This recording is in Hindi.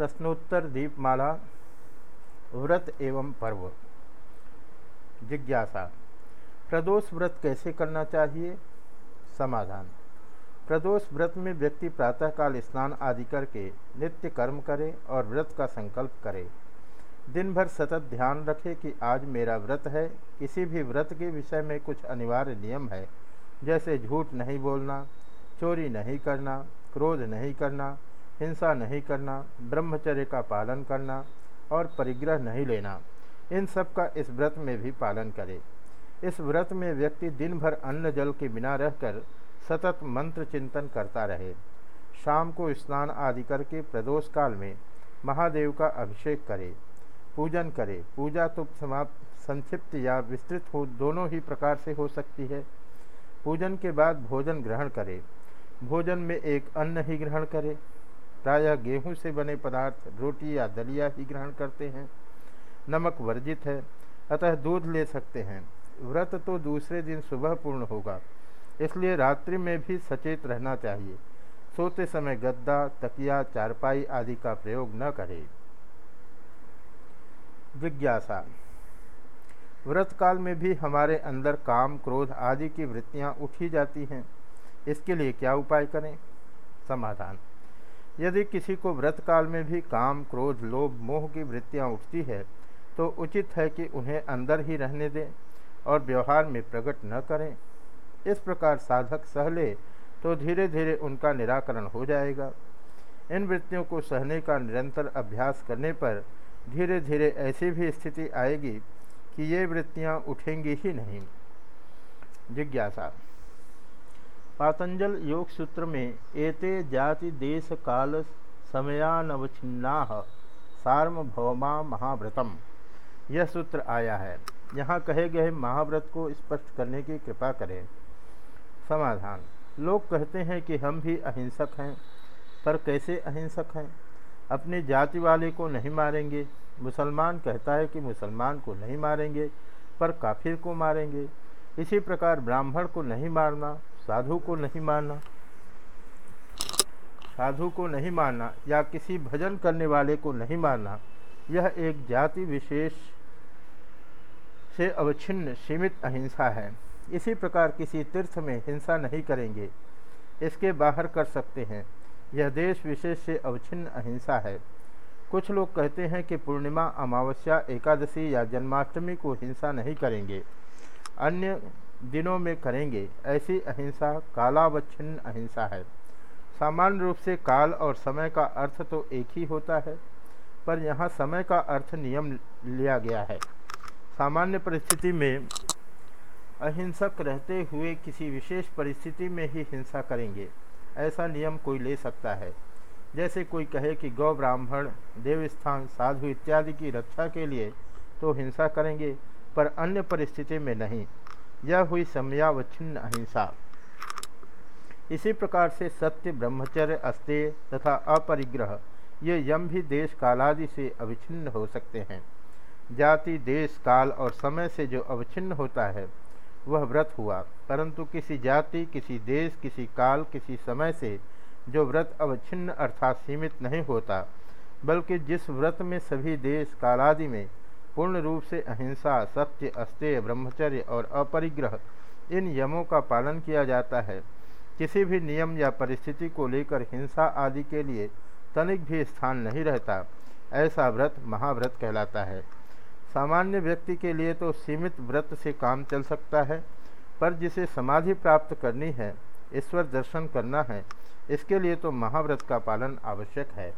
प्रश्नोत्तर दीपमाला, व्रत एवं पर्व। जिज्ञासा, प्रदोष व्रत कैसे करना चाहिए? समाधान, प्रदोष व्रत में व्यक्ति प्रातःकाल स्नान आदि करके नित्य कर्म करे और व्रत का संकल्प करे। दिन भर सतत ध्यान रखे कि आज मेरा व्रत है, किसी भी व्रत के विषय में कुछ अनिवार्य नियम है, जैसे झूठ नहीं बोलना, चोरी नहीं करना, क्रोध नहीं करना हिंसा नहीं करना, ब्रह्मचर्य का पालन करना और परिग्रह नहीं लेना, इन सब का इस व्रत में भी पालन करे। इस व्रत में व्यक्ति दिन भर अन्न जल के बिना रहकर सतत मंत्र चिंतन करता रहे। शाम को स्नान आदि करके प्रदोष काल में महादेव का अभिषेक करे, पूजन करे। पूजा तो समाप्त, संक्षिप्त या विस्तृत हो, दोनों ही प्रकार से हो सकती है। पूजन के बाद भोजन ग्रहण करे। भोजन में एक अन्न ही ग्रहण करे। प्रायः गेहूँ से बने पदार्थ रोटी या दलिया ही ग्रहण करते हैं। नमक वर्जित है, अतः दूध ले सकते हैं। व्रत तो दूसरे दिन सुबह पूर्ण होगा, इसलिए रात्रि में भी सचेत रहना चाहिए। सोते समय गद्दा, तकिया, चारपाई आदि का प्रयोग न करें। जिज्ञासा। व्रत काल में भी हमारे अंदर काम, क्रोध आदि की वृत्तियाँ उठी जाती हैं। इसके लिए क्या उपाय करें? समाधान। यदि किसी को व्रत काल में भी काम, क्रोध, लोभ, मोह की वृत्तियाँ उठती है तो उचित है कि उन्हें अंदर ही रहने दें और व्यवहार में प्रकट न करें। इस प्रकार साधक सह ले तो धीरे धीरे उनका निराकरण हो जाएगा। इन वृत्तियों को सहने का निरंतर अभ्यास करने पर धीरे धीरे ऐसी भी स्थिति आएगी कि ये वृत्तियाँ उठेंगी ही नहीं। जिज्ञासा। पातंजल योग सूत्र में एते जाति देश काल समयानवच्छिन्ना सार्वभौमा महाव्रतम। यह सूत्र आया है। यहाँ कहे गए महाव्रत को स्पष्ट करने की कृपा करें। समाधान। लोग कहते हैं कि हम भी अहिंसक हैं, पर कैसे अहिंसक हैं? अपने जाति वाले को नहीं मारेंगे। मुसलमान कहता है कि मुसलमान को नहीं मारेंगे, पर काफिर को मारेंगे। इसी प्रकार ब्राह्मण को नहीं मारना साधु को नहीं मारना साधु को नहीं मारना या किसी भजन करने वाले को नहीं मारना यह एक जाति विशेष से अवच्छिन्न, सीमित अहिंसा है। इसी प्रकार किसी तीर्थ में हिंसा नहीं करेंगे, इसके बाहर कर सकते हैं। यह देश विशेष से अवच्छिन्न अहिंसा है। कुछ लोग कहते हैं कि पूर्णिमा अमावस्या एकादशी या जन्माष्टमी को हिंसा नहीं करेंगे। अन्य दिनों में करेंगे, ऐसी अहिंसा, कालावच्छिन्न अहिंसा है। सामान्य रूप से काल और समय का अर्थ तो एक ही होता है, पर यहाँ समय का अर्थ नियम लिया गया है। सामान्य परिस्थिति में अहिंसक रहते हुए किसी विशेष परिस्थिति में ही हिंसा करेंगे, ऐसा नियम कोई ले सकता है। जैसे कोई कहे कि गौ ब्राह्मण, देवस्थान, साधु इत्यादि की रक्षा के लिए तो हिंसा करेंगे, पर अन्य परिस्थिति में नहीं। यह हुई समयावच्छिन्न अहिंसा। इसी प्रकार से सत्य, ब्रह्मचर्य अस्तेय तथा अपरिग्रह, ये यम भी देश कालादि से अविच्छिन्न हो सकते हैं। जाति, देश, काल और समय से जो अवच्छिन्न होता है, वह व्रत हुआ। परंतु किसी जाति, किसी देश, किसी काल, किसी समय से जो व्रत अवच्छिन्न अर्थात सीमित नहीं होता, बल्कि जिस व्रत में सभी देश कालादि में पूर्ण रूप से अहिंसा, सत्य, अस्तेय, ब्रह्मचर्य और अपरिग्रह, इन यमों का पालन किया जाता है। किसी भी नियम या परिस्थिति को लेकर हिंसा आदि के लिए तनिक भी स्थान नहीं रहता, ऐसा व्रत महाव्रत कहलाता है। सामान्य व्यक्ति के लिए तो सीमित व्रत से काम चल सकता है, पर जिसे समाधि प्राप्त करनी है, ईश्वर दर्शन करना है, इसके लिए तो महाव्रत का पालन आवश्यक है।